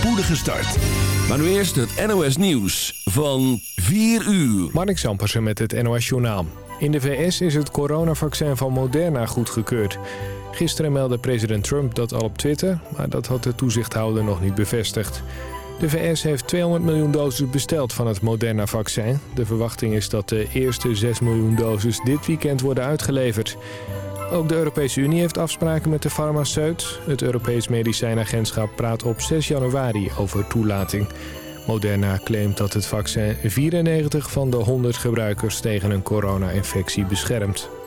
spoedige start. Maar nu eerst het NOS Nieuws van 4 uur. Marnik Zampersen met het NOS Journaal. In de VS is het coronavaccin van Moderna goedgekeurd. Gisteren meldde president Trump dat al op Twitter... maar dat had de toezichthouder nog niet bevestigd. De VS heeft 200 miljoen doses besteld van het Moderna-vaccin. De verwachting is dat de eerste 6 miljoen doses dit weekend worden uitgeleverd. Ook de Europese Unie heeft afspraken met de farmaceut. Het Europees Medicijnagentschap praat op 6 januari over toelating. Moderna claimt dat het vaccin 94 van de 100 gebruikers tegen een corona-infectie beschermt.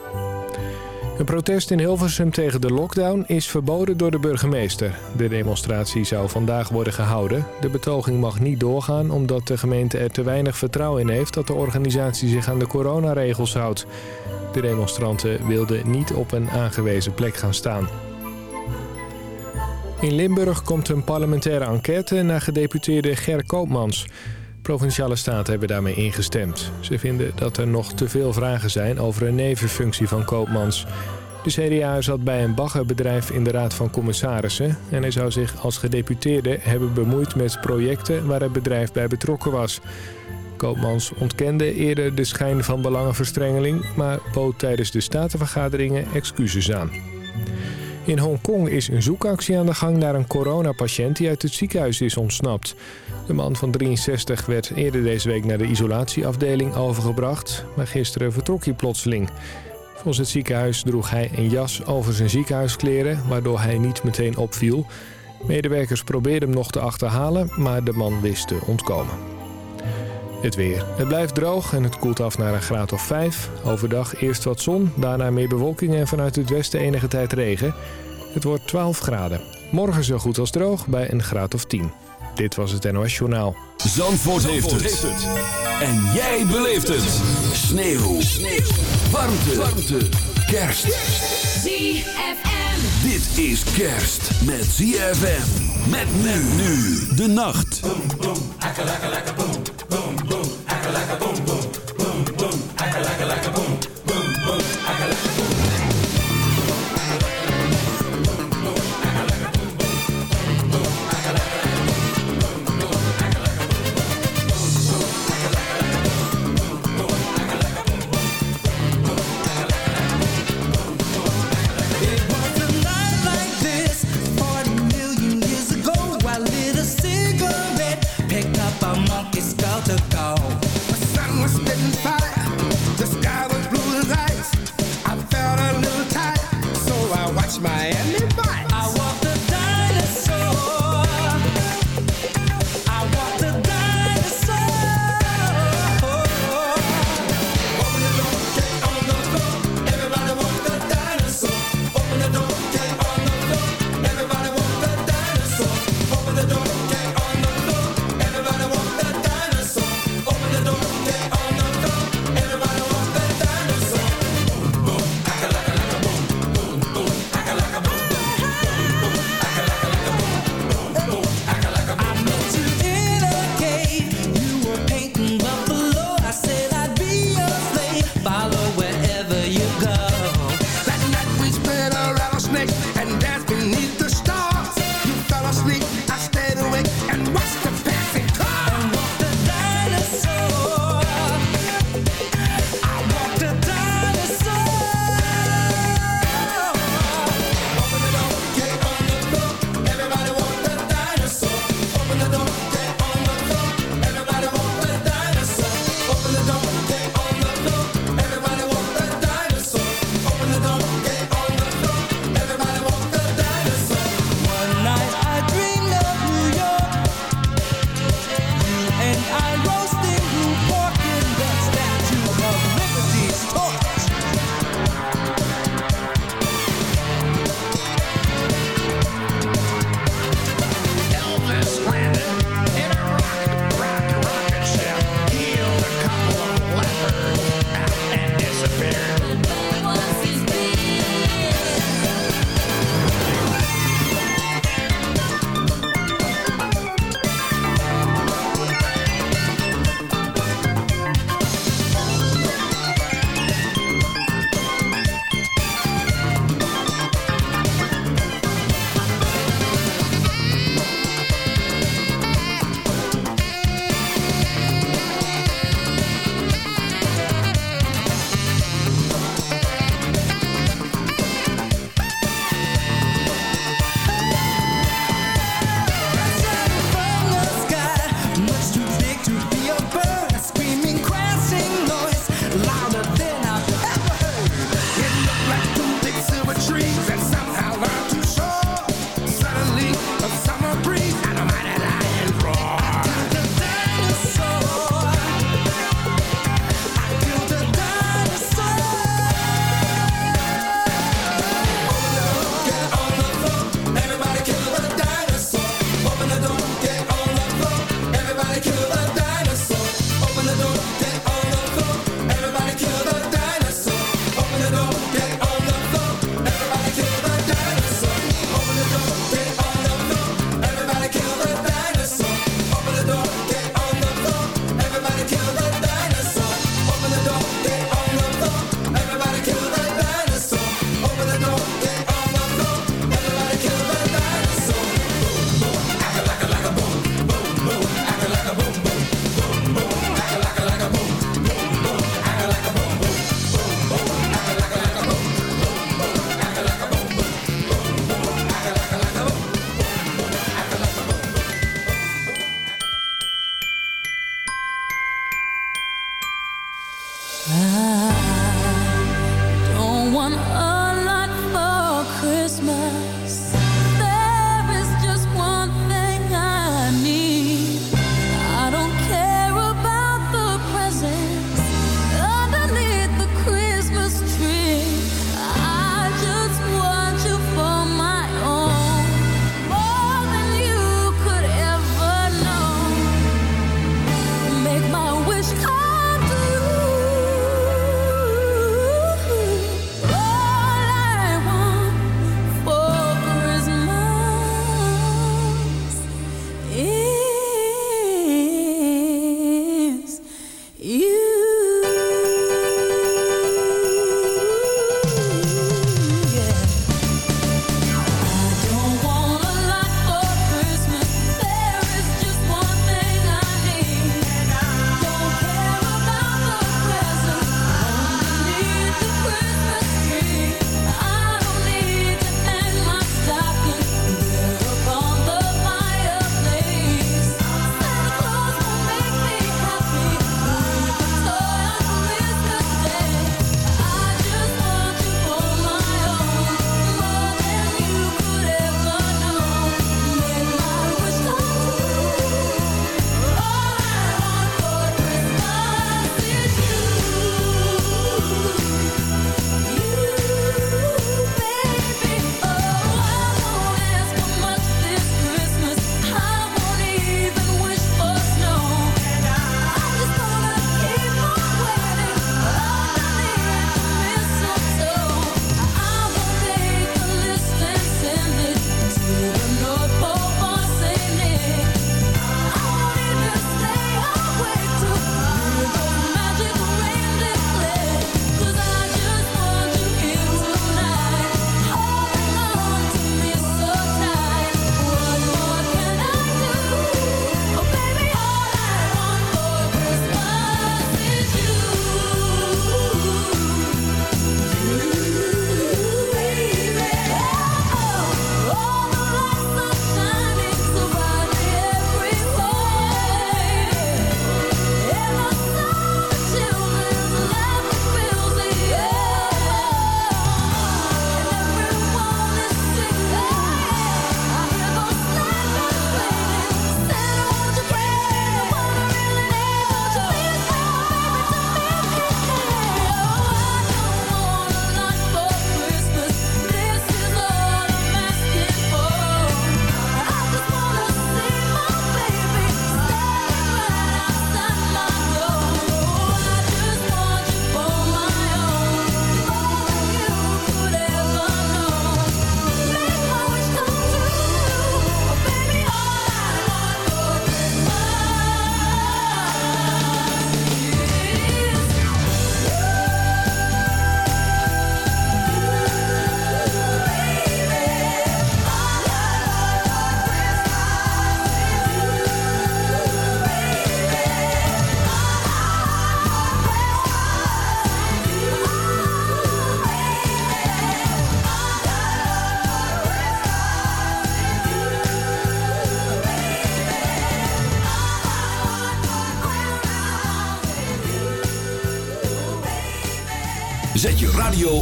Een protest in Hilversum tegen de lockdown is verboden door de burgemeester. De demonstratie zou vandaag worden gehouden. De betoging mag niet doorgaan omdat de gemeente er te weinig vertrouwen in heeft... dat de organisatie zich aan de coronaregels houdt. De demonstranten wilden niet op een aangewezen plek gaan staan. In Limburg komt een parlementaire enquête naar gedeputeerde Ger Koopmans. Provinciale staten hebben daarmee ingestemd. Ze vinden dat er nog te veel vragen zijn over een nevenfunctie van Koopmans. De CDA zat bij een baggerbedrijf in de Raad van Commissarissen... en hij zou zich als gedeputeerde hebben bemoeid met projecten waar het bedrijf bij betrokken was. Koopmans ontkende eerder de schijn van belangenverstrengeling... maar bood tijdens de statenvergaderingen excuses aan. In Hongkong is een zoekactie aan de gang naar een coronapatiënt die uit het ziekenhuis is ontsnapt. De man van 63 werd eerder deze week naar de isolatieafdeling overgebracht, maar gisteren vertrok hij plotseling. Volgens het ziekenhuis droeg hij een jas over zijn ziekenhuiskleren, waardoor hij niet meteen opviel. Medewerkers probeerden hem nog te achterhalen, maar de man wist te ontkomen. Het weer. Het blijft droog en het koelt af naar een graad of 5. Overdag eerst wat zon, daarna meer bewolking en vanuit het westen enige tijd regen. Het wordt 12 graden. Morgen zo goed als droog bij een graad of 10. Dit was het NOS Journaal. Zandvoort, heeft, het. En jij beleeft het. Sneeuw. Sneeuw. Warmte. Warmte. Kerst. ZFM. Dit is kerst met ZFM. Met men nu de nacht. boom, boom, akka boom,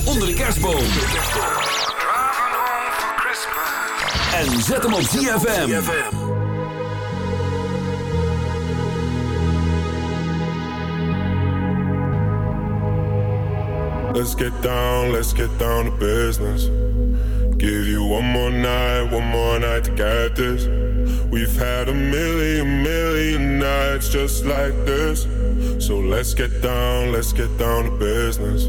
onder de kerstboom. En zet hem op ZFM. Let's get down, let's get down to business. Give you one more night, one more night to get this. We've had a million, million nights just like this. So let's get down, let's get down to business.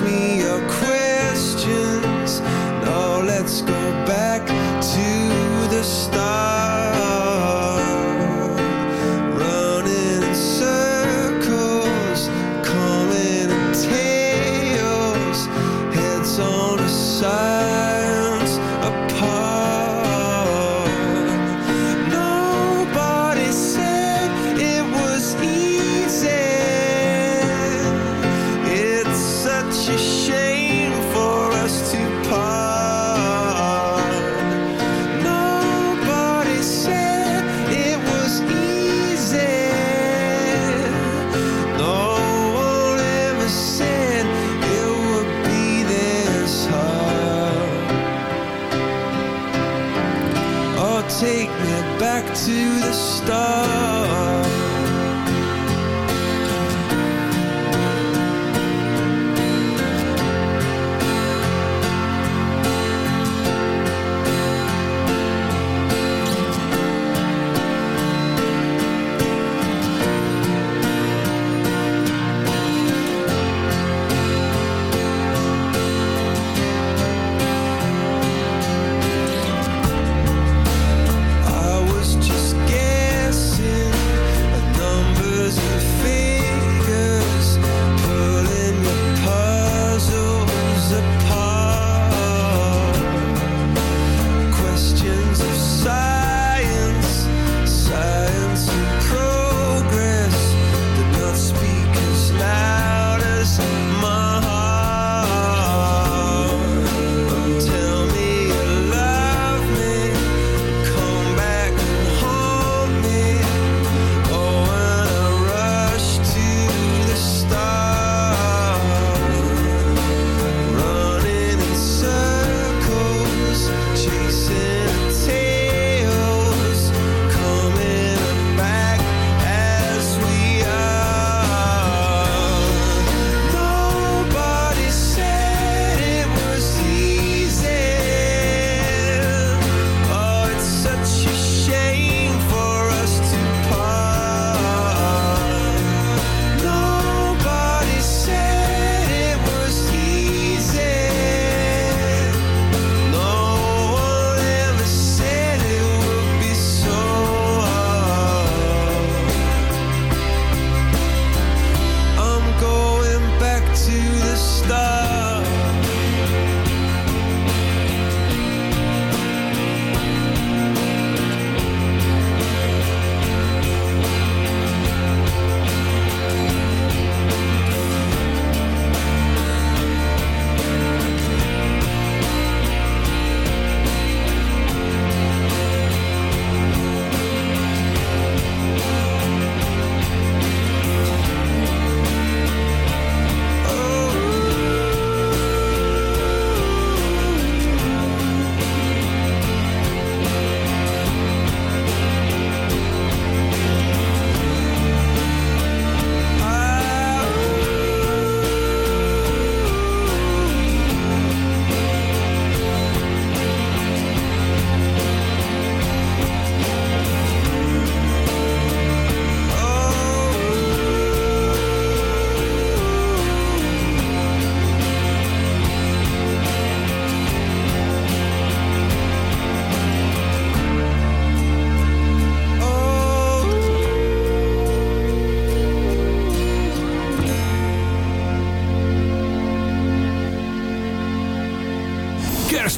me across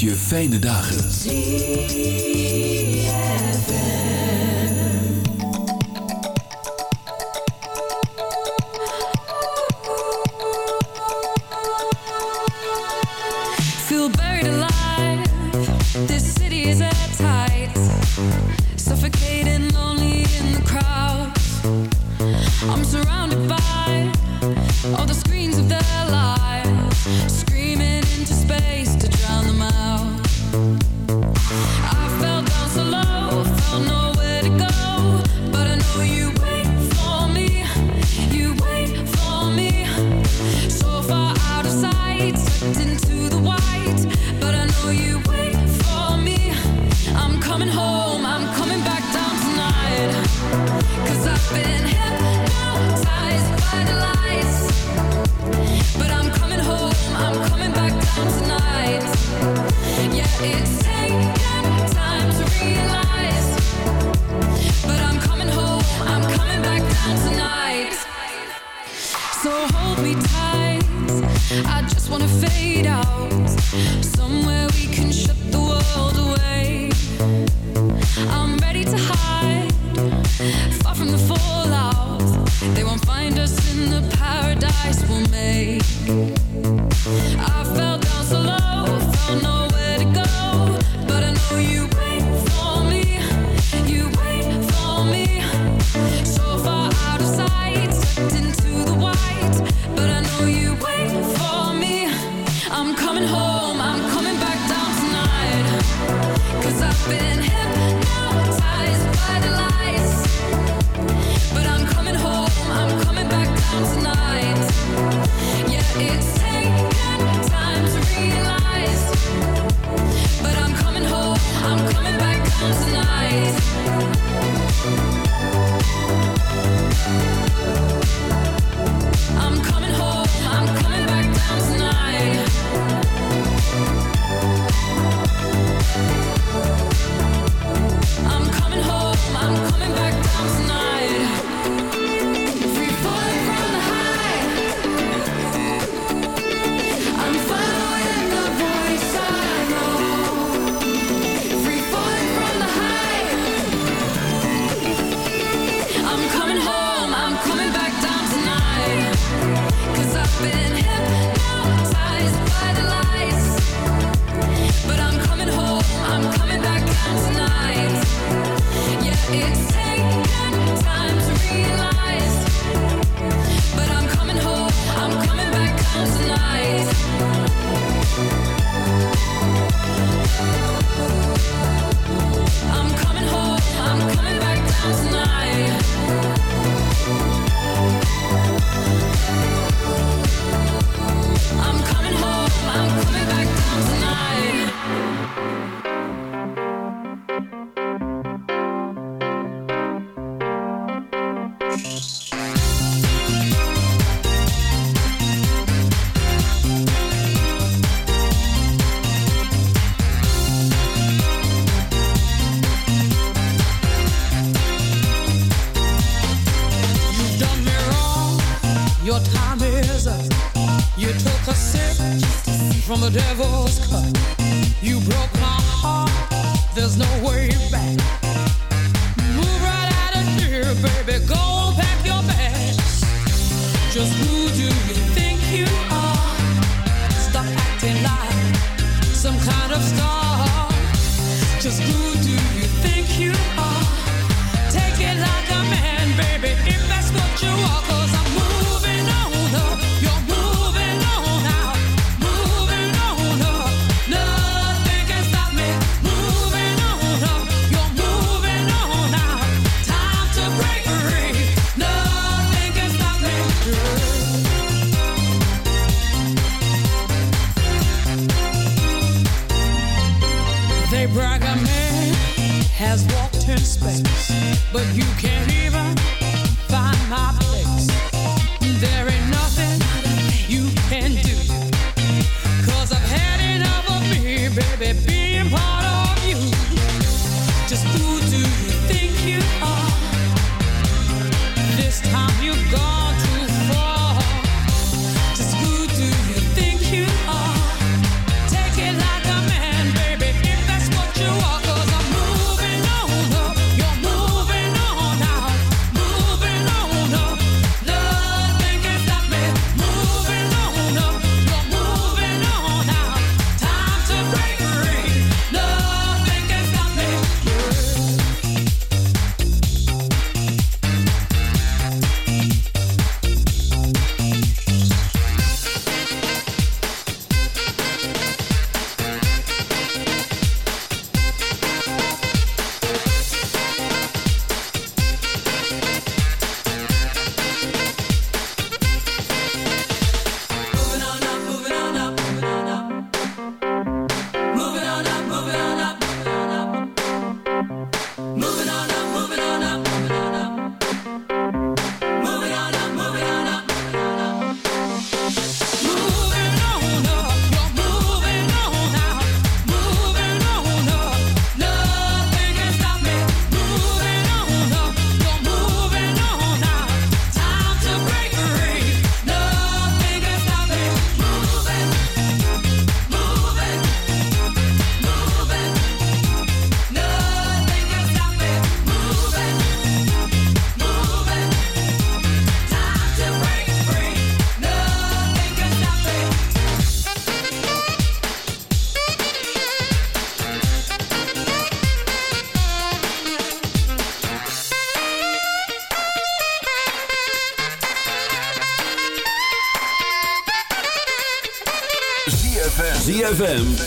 wenst je fijne dagen. Feel buried alive. This city is at tight. Suffocating lonely in the crowd. I'm surrounded by all the screens of the lives. I'm coming home, I'm coming back down tonight.